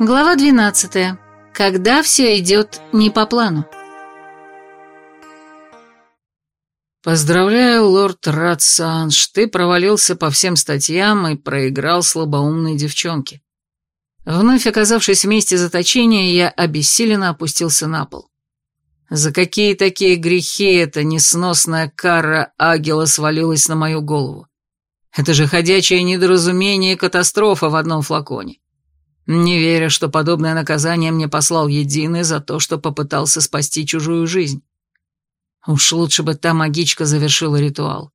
Глава 12. Когда все идет не по плану. Поздравляю, лорд Радсанж, ты провалился по всем статьям и проиграл слабоумной девчонке. Вновь оказавшись в месте заточения, я обессиленно опустился на пол. За какие такие грехи эта несносная кара Агела свалилась на мою голову? Это же ходячее недоразумение и катастрофа в одном флаконе. Не веря, что подобное наказание мне послал Единый за то, что попытался спасти чужую жизнь. Уж лучше бы та магичка завершила ритуал.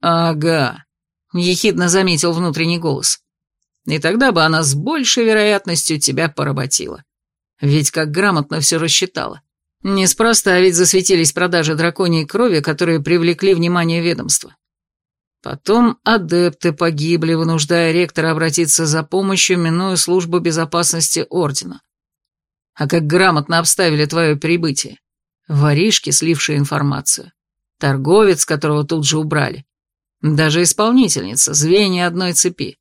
«Ага», — ехидно заметил внутренний голос. «И тогда бы она с большей вероятностью тебя поработила. Ведь как грамотно все рассчитала. Неспроста ведь засветились продажи драконьей крови, которые привлекли внимание ведомства. Потом адепты погибли, вынуждая ректора обратиться за помощью, минуя службу безопасности Ордена. А как грамотно обставили твое прибытие. Воришки, слившие информацию. Торговец, которого тут же убрали. Даже исполнительница, звенья одной цепи.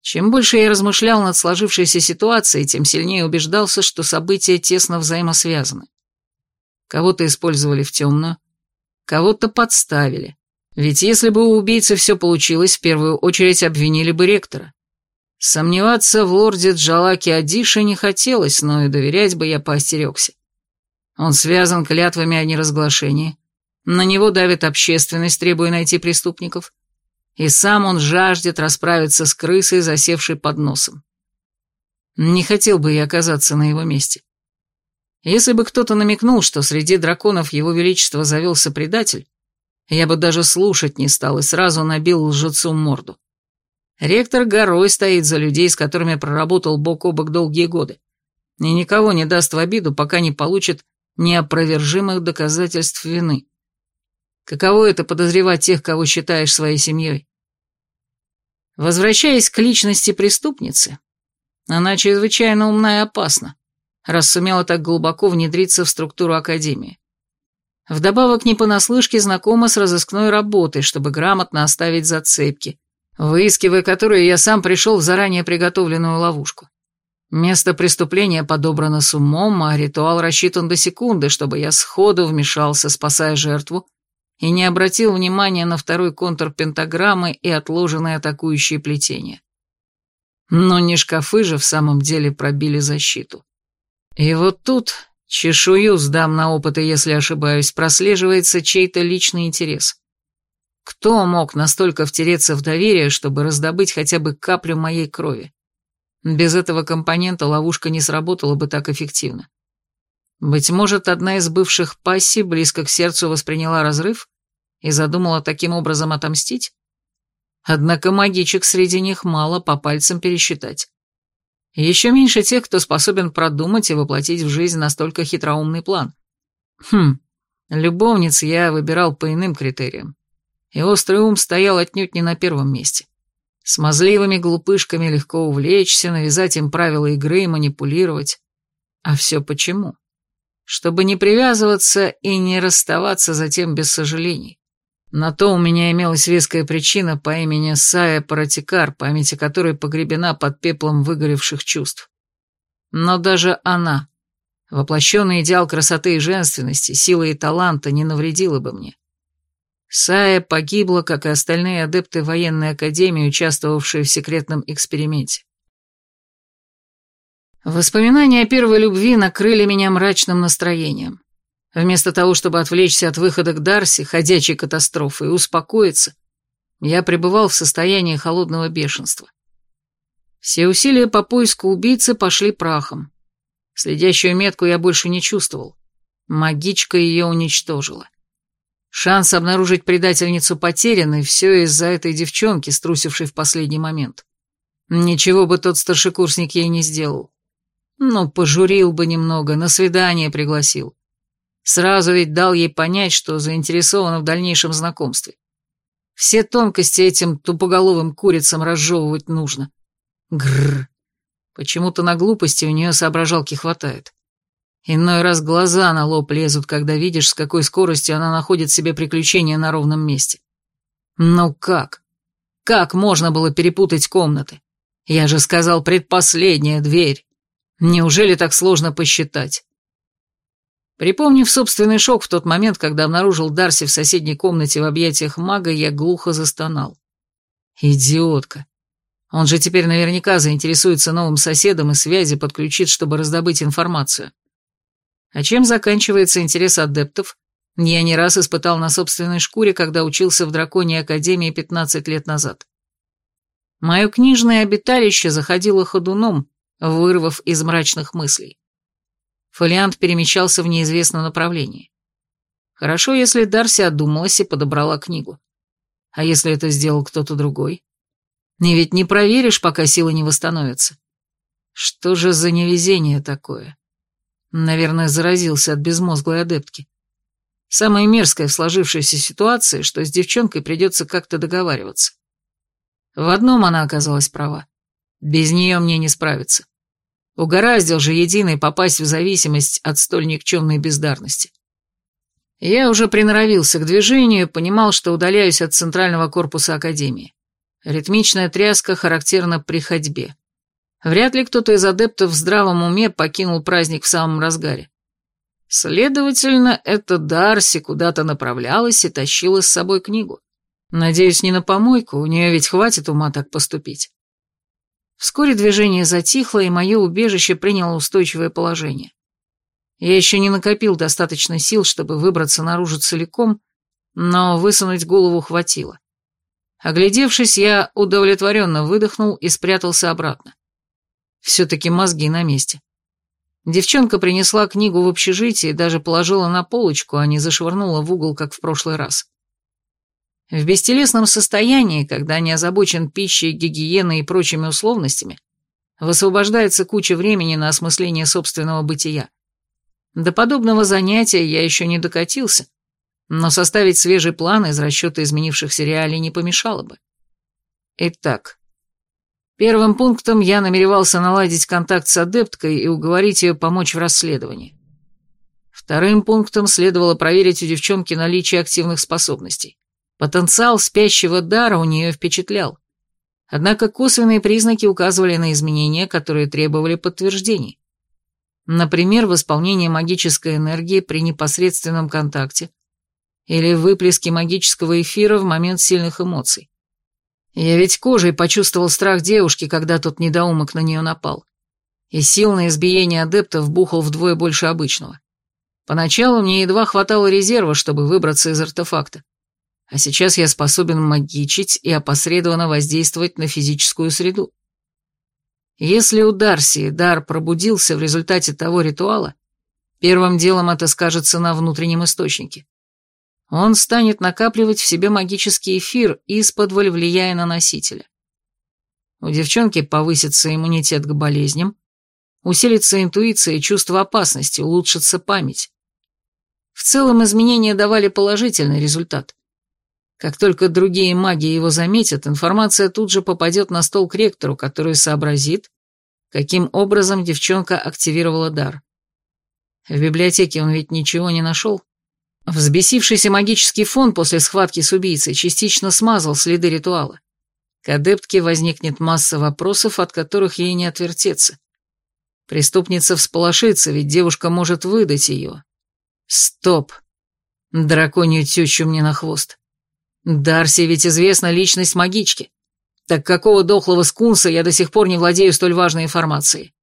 Чем больше я размышлял над сложившейся ситуацией, тем сильнее убеждался, что события тесно взаимосвязаны. Кого-то использовали в темную, кого-то подставили, ведь если бы у убийцы все получилось, в первую очередь обвинили бы ректора. Сомневаться в лорде Джалаке Адише не хотелось, но и доверять бы я поостерегся. Он связан клятвами о неразглашении, на него давит общественность, требуя найти преступников, и сам он жаждет расправиться с крысой, засевшей под носом. Не хотел бы я оказаться на его месте. Если бы кто-то намекнул, что среди драконов его величества завелся предатель, я бы даже слушать не стал и сразу набил лжецу морду. Ректор горой стоит за людей, с которыми проработал бок о бок долгие годы, и никого не даст в обиду, пока не получит неопровержимых доказательств вины. Каково это подозревать тех, кого считаешь своей семьей? Возвращаясь к личности преступницы, она чрезвычайно умна и опасна, раз сумела так глубоко внедриться в структуру Академии. Вдобавок не понаслышке знакома с разыскной работой, чтобы грамотно оставить зацепки, выискивая которые я сам пришел в заранее приготовленную ловушку. Место преступления подобрано с умом, а ритуал рассчитан до секунды, чтобы я сходу вмешался, спасая жертву, и не обратил внимания на второй контур пентаграммы и отложенные атакующие плетения. Но не шкафы же в самом деле пробили защиту. И вот тут Чешую сдам на опыты, если ошибаюсь, прослеживается чей-то личный интерес. Кто мог настолько втереться в доверие, чтобы раздобыть хотя бы каплю моей крови? Без этого компонента ловушка не сработала бы так эффективно. Быть может, одна из бывших пассий близко к сердцу восприняла разрыв и задумала таким образом отомстить? Однако магичек среди них мало по пальцам пересчитать. Еще меньше тех, кто способен продумать и воплотить в жизнь настолько хитроумный план. Хм, любовниц я выбирал по иным критериям. И острый ум стоял отнюдь не на первом месте. Смазливыми глупышками легко увлечься, навязать им правила игры и манипулировать. А все почему? Чтобы не привязываться и не расставаться затем без сожалений. На то у меня имелась веская причина по имени Сая Паратикар, память о которой погребена под пеплом выгоревших чувств. Но даже она, воплощенный идеал красоты и женственности, силы и таланта, не навредила бы мне. Сая погибла, как и остальные адепты военной академии, участвовавшие в секретном эксперименте. Воспоминания о первой любви накрыли меня мрачным настроением. Вместо того, чтобы отвлечься от выхода к Дарси, ходячей катастрофы, и успокоиться, я пребывал в состоянии холодного бешенства. Все усилия по поиску убийцы пошли прахом. Следящую метку я больше не чувствовал. Магичка ее уничтожила. Шанс обнаружить предательницу потерян, и все из-за этой девчонки, струсившей в последний момент. Ничего бы тот старшекурсник ей не сделал. Ну, пожурил бы немного, на свидание пригласил. Сразу ведь дал ей понять, что заинтересован в дальнейшем знакомстве. Все тонкости этим тупоголовым курицам разжевывать нужно. Гррр. Почему-то на глупости у нее соображалки хватает. Иной раз глаза на лоб лезут, когда видишь, с какой скоростью она находит себе приключения на ровном месте. Ну как? Как можно было перепутать комнаты? Я же сказал, предпоследняя дверь. Неужели так сложно посчитать? Припомнив собственный шок в тот момент, когда обнаружил Дарси в соседней комнате в объятиях мага, я глухо застонал. Идиотка. Он же теперь наверняка заинтересуется новым соседом и связи подключит, чтобы раздобыть информацию. А чем заканчивается интерес адептов, я не раз испытал на собственной шкуре, когда учился в Драконьей Академии 15 лет назад. Мое книжное обиталище заходило ходуном, вырвав из мрачных мыслей. Фолиант перемещался в неизвестном направлении. Хорошо, если Дарси одумалась и подобрала книгу. А если это сделал кто-то другой? Не ведь не проверишь, пока силы не восстановятся. Что же за невезение такое? Наверное, заразился от безмозглой адептки. Самое мерзкое в сложившейся ситуации, что с девчонкой придется как-то договариваться. В одном она оказалась права. Без нее мне не справиться. Угораздил же единый попасть в зависимость от столь никчемной бездарности. Я уже приноровился к движению, понимал, что удаляюсь от центрального корпуса Академии. Ритмичная тряска характерна при ходьбе. Вряд ли кто-то из адептов в здравом уме покинул праздник в самом разгаре. Следовательно, эта Дарси куда-то направлялась и тащила с собой книгу. Надеюсь, не на помойку, у нее ведь хватит ума так поступить. Вскоре движение затихло, и мое убежище приняло устойчивое положение. Я еще не накопил достаточно сил, чтобы выбраться наружу целиком, но высунуть голову хватило. Оглядевшись, я удовлетворенно выдохнул и спрятался обратно. Все-таки мозги на месте. Девчонка принесла книгу в общежитие и даже положила на полочку, а не зашвырнула в угол, как в прошлый раз. В бестелесном состоянии, когда не озабочен пищей, гигиеной и прочими условностями, высвобождается куча времени на осмысление собственного бытия. До подобного занятия я еще не докатился, но составить свежий план из расчета изменившихся реалий не помешало бы. Итак, первым пунктом я намеревался наладить контакт с адепткой и уговорить ее помочь в расследовании. Вторым пунктом следовало проверить у девчонки наличие активных способностей. Потенциал спящего дара у нее впечатлял. Однако косвенные признаки указывали на изменения, которые требовали подтверждений. Например, восполнение магической энергии при непосредственном контакте или выплески магического эфира в момент сильных эмоций. Я ведь кожей почувствовал страх девушки, когда тот недоумок на нее напал. И сил на избиение адептов бухал вдвое больше обычного. Поначалу мне едва хватало резерва, чтобы выбраться из артефакта а сейчас я способен магичить и опосредованно воздействовать на физическую среду. Если у Дарси дар пробудился в результате того ритуала, первым делом это скажется на внутреннем источнике. Он станет накапливать в себе магический эфир, из-под влияя на носителя. У девчонки повысится иммунитет к болезням, усилится интуиция и чувство опасности, улучшится память. В целом изменения давали положительный результат. Как только другие маги его заметят, информация тут же попадет на стол к ректору, который сообразит, каким образом девчонка активировала дар. В библиотеке он ведь ничего не нашел. Взбесившийся магический фон после схватки с убийцей частично смазал следы ритуала. К адептке возникнет масса вопросов, от которых ей не отвертеться. Преступница всполошится, ведь девушка может выдать ее. Стоп. Драконью тещу мне на хвост. Дарси ведь известна личность магички. Так какого дохлого скунса я до сих пор не владею столь важной информацией?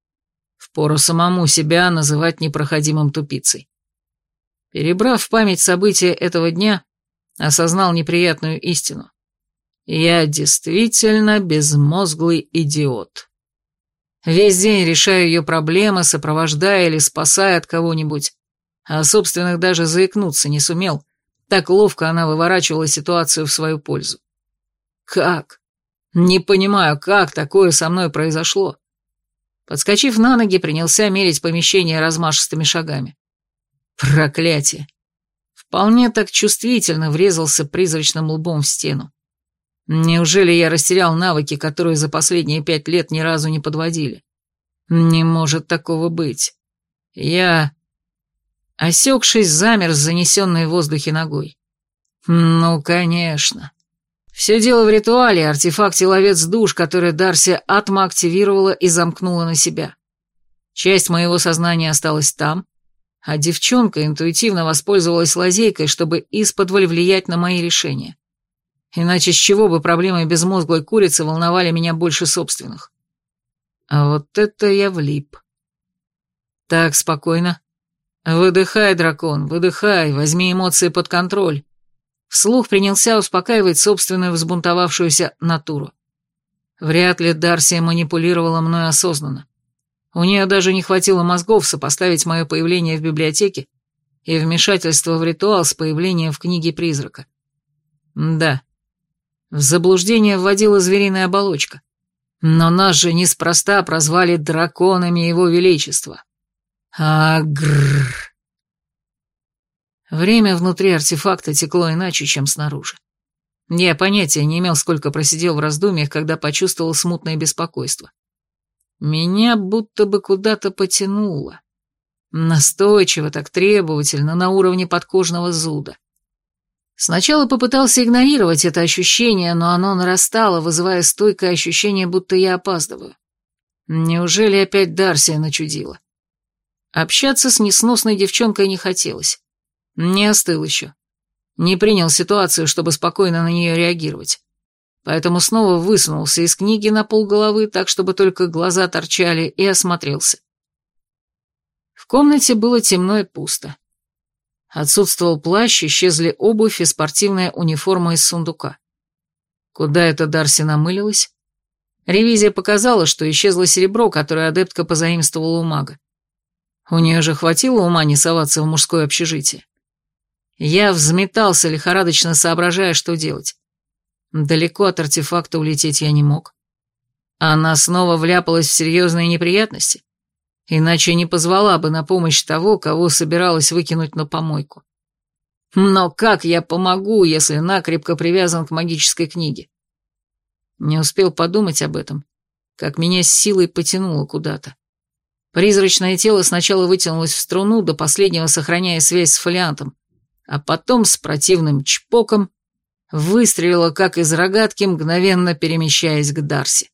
Впору самому себя называть непроходимым тупицей. Перебрав в память события этого дня, осознал неприятную истину. Я действительно безмозглый идиот. Весь день решаю ее проблемы, сопровождая или спасая от кого-нибудь, а собственных даже заикнуться не сумел, так ловко она выворачивала ситуацию в свою пользу. Как? Не понимаю, как такое со мной произошло. Подскочив на ноги, принялся мерить помещение размашистыми шагами. Проклятие. Вполне так чувствительно врезался призрачным лбом в стену. Неужели я растерял навыки, которые за последние пять лет ни разу не подводили? Не может такого быть. Я... Осекшись, замер с занесенной в воздухе ногой. Ну, конечно. Все дело в ритуале, артефакте ловец душ, который Дарси атма активировала и замкнула на себя. Часть моего сознания осталась там, а девчонка интуитивно воспользовалась лазейкой, чтобы исподволь влиять на мои решения. Иначе с чего бы проблемы безмозглой курицы волновали меня больше собственных? А вот это я влип. Так, спокойно. Выдыхай, дракон, выдыхай, возьми эмоции под контроль. Вслух принялся успокаивать собственную взбунтовавшуюся натуру. Вряд ли Дарсия манипулировала мной осознанно. У нее даже не хватило мозгов сопоставить мое появление в библиотеке и вмешательство в ритуал с появлением в книге призрака. Да, в заблуждение вводила звериная оболочка. Но нас же неспроста прозвали драконами его величества. Агррр. Время внутри артефакта текло иначе, чем снаружи. Я понятия не имел, сколько просидел в раздумьях, когда почувствовал смутное беспокойство. Меня будто бы куда-то потянуло. Настойчиво, так требовательно, на уровне подкожного зуда. Сначала попытался игнорировать это ощущение, но оно нарастало, вызывая стойкое ощущение, будто я опаздываю. Неужели опять Дарсия начудила? Общаться с несносной девчонкой не хотелось. Не остыл еще. Не принял ситуацию, чтобы спокойно на нее реагировать. Поэтому снова высунулся из книги на полголовы, так, чтобы только глаза торчали, и осмотрелся. В комнате было темно и пусто. Отсутствовал плащ, исчезли обувь и спортивная униформа из сундука. Куда это Дарси намылилась? Ревизия показала, что исчезло серебро, которое адептка позаимствовала у мага. У нее же хватило ума не соваться в мужское общежитие. Я взметался, лихорадочно соображая, что делать. Далеко от артефакта улететь я не мог. Она снова вляпалась в серьезные неприятности, иначе не позвала бы на помощь того, кого собиралась выкинуть на помойку. Но как я помогу, если накрепко привязан к магической книге? Не успел подумать об этом, как меня с силой потянуло куда-то. Призрачное тело сначала вытянулось в струну, до последнего сохраняя связь с фолиантом, а потом с противным чпоком выстрелила, как из рогатки, мгновенно перемещаясь к Дарси.